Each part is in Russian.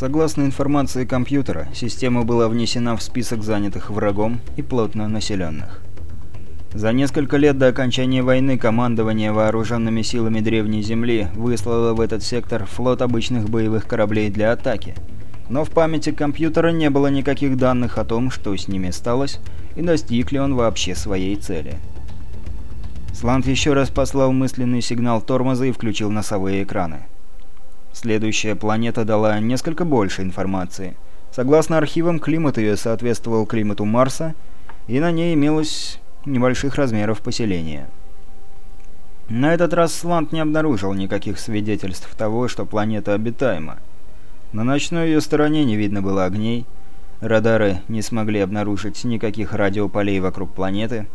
Согласно информации компьютера, система была внесена в список занятых врагом и плотно населенных. За несколько лет до окончания войны командование вооруженными силами Древней Земли выслало в этот сектор флот обычных боевых кораблей для атаки. Но в памяти компьютера не было никаких данных о том, что с ними сталось, и достиг ли он вообще своей цели. Сланд еще раз послал мысленный сигнал тормоза и включил носовые экраны. Следующая планета дала несколько больше информации. Согласно архивам, климат ее соответствовал климату Марса, и на ней имелось небольших размеров поселение. На этот раз Сланд не обнаружил никаких свидетельств того, что планета обитаема. На ночной ее стороне не видно было огней, радары не смогли обнаружить никаких радиополей вокруг планеты,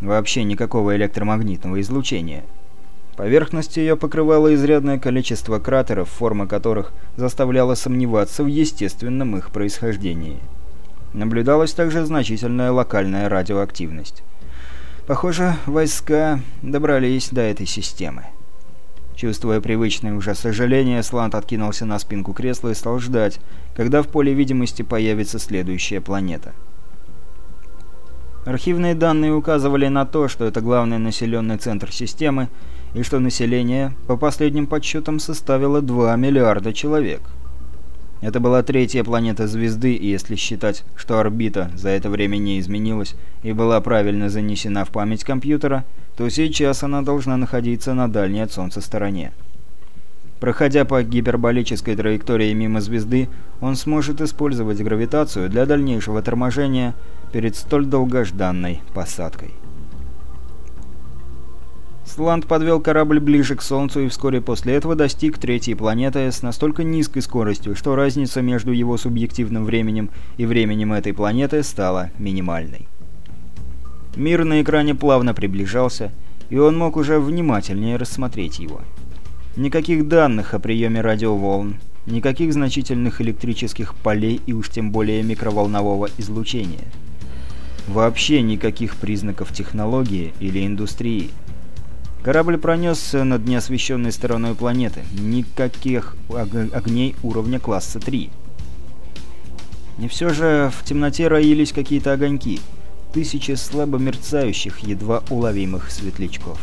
вообще никакого электромагнитного излучения – Поверхность ее покрывала изрядное количество кратеров, форма которых заставляла сомневаться в естественном их происхождении. Наблюдалась также значительная локальная радиоактивность. Похоже, войска добрались до этой системы. Чувствуя привычное уже сожаление, Слант откинулся на спинку кресла и стал ждать, когда в поле видимости появится следующая планета. Архивные данные указывали на то, что это главный населенный центр системы, и что население, по последним подсчетам, составило 2 миллиарда человек. Это была третья планета звезды, если считать, что орбита за это время не изменилась и была правильно занесена в память компьютера, то сейчас она должна находиться на дальней от Солнца стороне. Проходя по гиперболической траектории мимо звезды, он сможет использовать гравитацию для дальнейшего торможения перед столь долгожданной посадкой. Сланд подвел корабль ближе к Солнцу и вскоре после этого достиг третьей планеты с настолько низкой скоростью, что разница между его субъективным временем и временем этой планеты стала минимальной. Мир на экране плавно приближался, и он мог уже внимательнее рассмотреть его. Никаких данных о приеме радиоволн, никаких значительных электрических полей и уж тем более микроволнового излучения. Вообще никаких признаков технологии или индустрии – Корабль пронесся над неосвещенной стороной планеты. Никаких огней уровня класса 3. И все же в темноте роились какие-то огоньки. Тысячи слабо мерцающих, едва уловимых светлячков.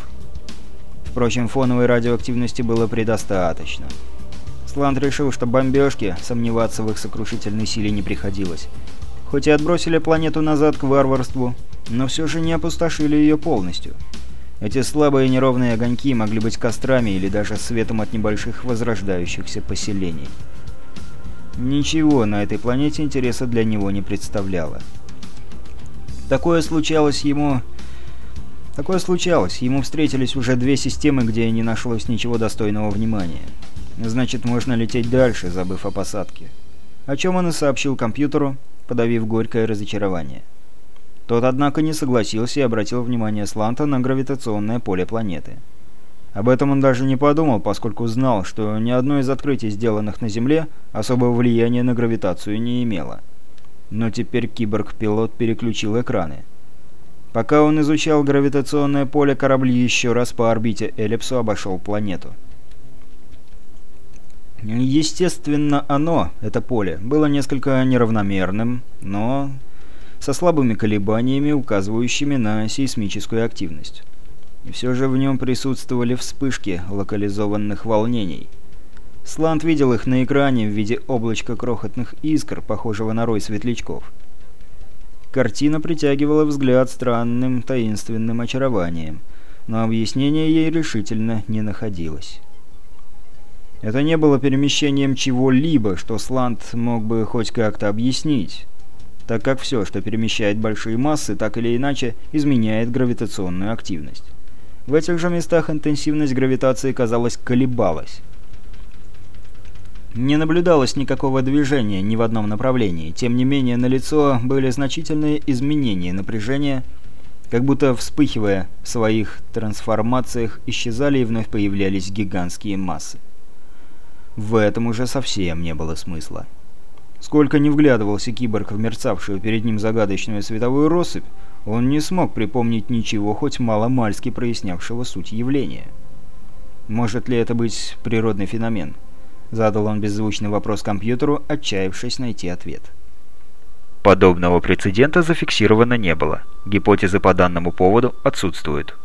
Впрочем, фоновой радиоактивности было предостаточно. Сланд решил, что бомбежки, сомневаться в их сокрушительной силе не приходилось. Хоть и отбросили планету назад к варварству, но все же не опустошили ее полностью. Эти слабые неровные огоньки могли быть кострами или даже светом от небольших возрождающихся поселений. Ничего на этой планете интереса для него не представляло. Такое случалось ему... Такое случалось. Ему встретились уже две системы, где не нашлось ничего достойного внимания. Значит, можно лететь дальше, забыв о посадке. О чем он и сообщил компьютеру, подавив горькое разочарование. Тот, однако, не согласился и обратил внимание Сланта на гравитационное поле планеты. Об этом он даже не подумал, поскольку знал, что ни одно из открытий, сделанных на Земле, особого влияния на гравитацию не имело. Но теперь киборг-пилот переключил экраны. Пока он изучал гравитационное поле, корабль еще раз по орбите эллипсу обошел планету. Естественно, оно, это поле, было несколько неравномерным, но со слабыми колебаниями, указывающими на сейсмическую активность. И все же в нем присутствовали вспышки локализованных волнений. Сланд видел их на экране в виде облачка крохотных искр, похожего на рой светлячков. Картина притягивала взгляд странным таинственным очарованием, но объяснения ей решительно не находилось. Это не было перемещением чего-либо, что Сланд мог бы хоть как-то объяснить так как все, что перемещает большие массы, так или иначе изменяет гравитационную активность. В этих же местах интенсивность гравитации, казалось, колебалась. Не наблюдалось никакого движения ни в одном направлении, тем не менее на лицо были значительные изменения напряжения, как будто вспыхивая в своих трансформациях, исчезали и вновь появлялись гигантские массы. В этом уже совсем не было смысла. Сколько не вглядывался киборг в мерцавшую перед ним загадочную световую россыпь, он не смог припомнить ничего, хоть мало-мальски прояснявшего суть явления. Может ли это быть природный феномен? Задал он беззвучный вопрос компьютеру, отчаявшись найти ответ. Подобного прецедента зафиксировано не было. Гипотезы по данному поводу отсутствуют.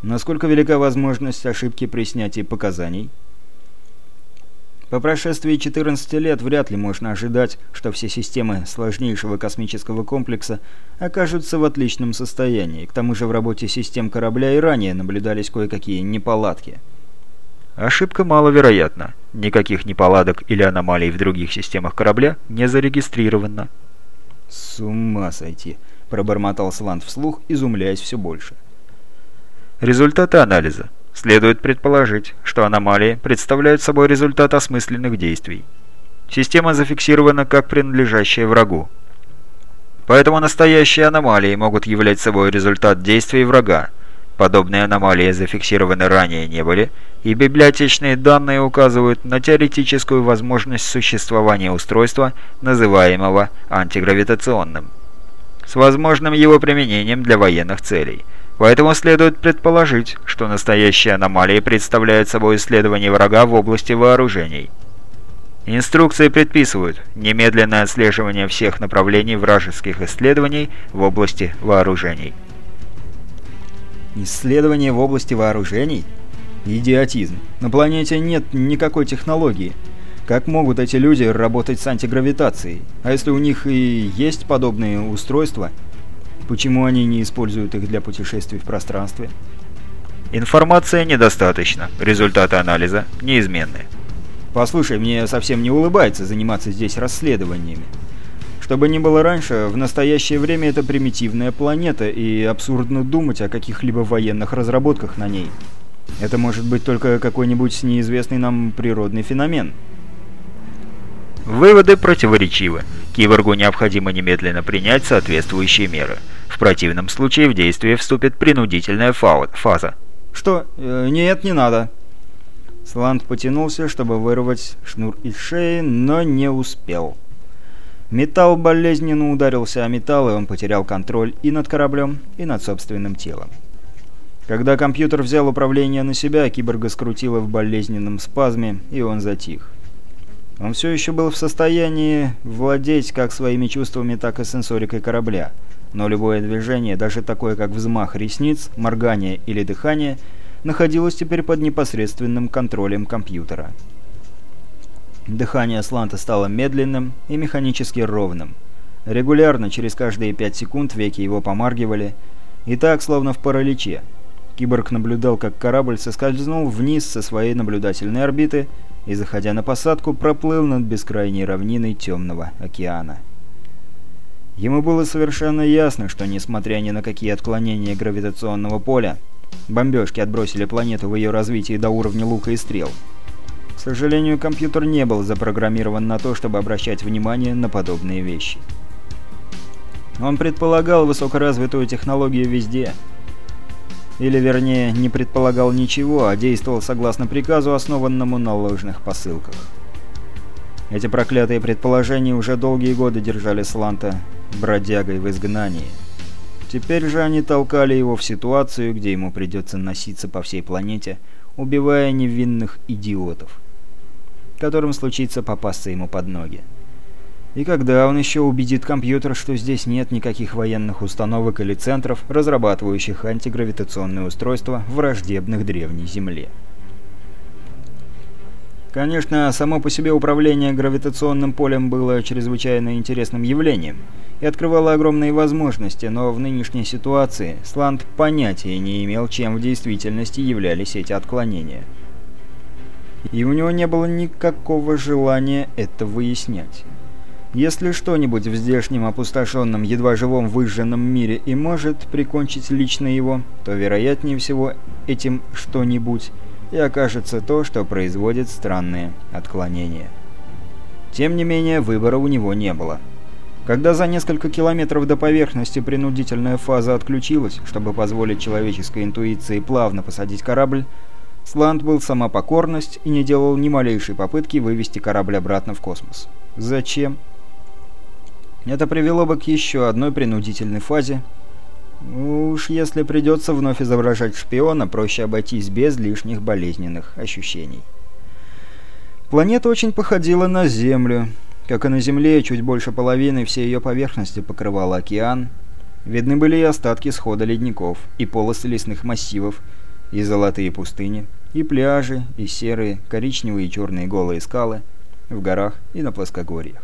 Насколько велика возможность ошибки при снятии показаний? По прошествии 14 лет вряд ли можно ожидать, что все системы сложнейшего космического комплекса окажутся в отличном состоянии. К тому же в работе систем корабля и ранее наблюдались кое-какие неполадки. Ошибка маловероятна. Никаких неполадок или аномалий в других системах корабля не зарегистрировано. «С ума сойти!» – пробормотал Сланд вслух, изумляясь все больше. Результаты анализа. Следует предположить, что аномалии представляют собой результат осмысленных действий. Система зафиксирована как принадлежащая врагу. Поэтому настоящие аномалии могут являть собой результат действий врага. Подобные аномалии зафиксированы ранее не были, и библиотечные данные указывают на теоретическую возможность существования устройства, называемого антигравитационным, с возможным его применением для военных целей – Поэтому следует предположить, что настоящие аномалии представляют собой исследование врага в области вооружений. Инструкции предписывают немедленное отслеживание всех направлений вражеских исследований в области вооружений. Исследование в области вооружений? Идиотизм. На планете нет никакой технологии. Как могут эти люди работать с антигравитацией? А если у них и есть подобные устройства, Почему они не используют их для путешествий в пространстве? Информация недостаточно, результаты анализа неизменны. Послушай, мне совсем не улыбается заниматься здесь расследованиями. Чтобы не было раньше, в настоящее время это примитивная планета, и абсурдно думать о каких-либо военных разработках на ней. Это может быть только какой-нибудь неизвестный нам природный феномен. Выводы противоречивы. Киборгу необходимо немедленно принять соответствующие меры. В противном случае в действие вступит принудительная фаза. «Что? Э, нет, не надо». Сланд потянулся, чтобы вырвать шнур из шеи, но не успел. Металл болезненно ударился о металл, и он потерял контроль и над кораблем, и над собственным телом. Когда компьютер взял управление на себя, киборга скрутило в болезненном спазме, и он затих. Он все еще был в состоянии владеть как своими чувствами, так и сенсорикой корабля – но любое движение, даже такое как взмах ресниц, моргание или дыхание, находилось теперь под непосредственным контролем компьютера. Дыхание Сланта стало медленным и механически ровным. Регулярно, через каждые пять секунд, веки его помаргивали, и так, словно в параличе. Киборг наблюдал, как корабль соскользнул вниз со своей наблюдательной орбиты и, заходя на посадку, проплыл над бескрайней равниной темного океана. Ему было совершенно ясно, что несмотря ни на какие отклонения гравитационного поля, бомбежки отбросили планету в ее развитии до уровня лука и стрел. К сожалению, компьютер не был запрограммирован на то, чтобы обращать внимание на подобные вещи. Он предполагал высокоразвитую технологию везде. Или, вернее, не предполагал ничего, а действовал согласно приказу, основанному на ложных посылках. Эти проклятые предположения уже долгие годы держали Сланта бродягой в изгнании. Теперь же они толкали его в ситуацию, где ему придется носиться по всей планете, убивая невинных идиотов, которым случится попасться ему под ноги. И когда он еще убедит компьютер, что здесь нет никаких военных установок или центров, разрабатывающих антигравитационные устройства, враждебных древней Земле. Конечно, само по себе управление гравитационным полем было чрезвычайно интересным явлением и открывало огромные возможности, но в нынешней ситуации Сланд понятия не имел, чем в действительности являлись эти отклонения. И у него не было никакого желания это выяснять. Если что-нибудь в здешнем опустошенном, едва живом выжженном мире и может прикончить лично его, то вероятнее всего этим что-нибудь и окажется то, что производит странные отклонения. Тем не менее, выбора у него не было. Когда за несколько километров до поверхности принудительная фаза отключилась, чтобы позволить человеческой интуиции плавно посадить корабль, Сланд был сама покорность и не делал ни малейшей попытки вывести корабль обратно в космос. Зачем? Это привело бы к еще одной принудительной фазе, Уж если придется вновь изображать шпиона, проще обойтись без лишних болезненных ощущений. Планета очень походила на Землю. Как и на Земле, чуть больше половины всей ее поверхности покрывал океан. Видны были и остатки схода ледников, и полосы лесных массивов, и золотые пустыни, и пляжи, и серые, коричневые и черные голые скалы в горах и на плоскогорьях.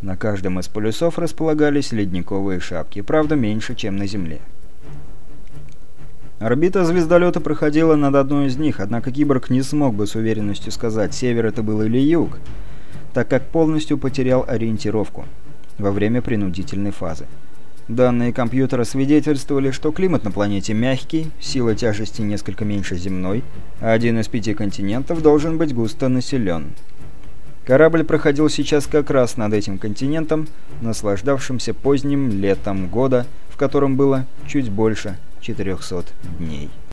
На каждом из полюсов располагались ледниковые шапки, правда меньше, чем на Земле. Орбита звездолета проходила над одной из них, однако киборг не смог бы с уверенностью сказать, север это был или юг, так как полностью потерял ориентировку во время принудительной фазы. Данные компьютера свидетельствовали, что климат на планете мягкий, сила тяжести несколько меньше земной, а один из пяти континентов должен быть густо населен. Корабль проходил сейчас как раз над этим континентом, наслаждавшимся поздним летом года, в котором было чуть больше 400 дней.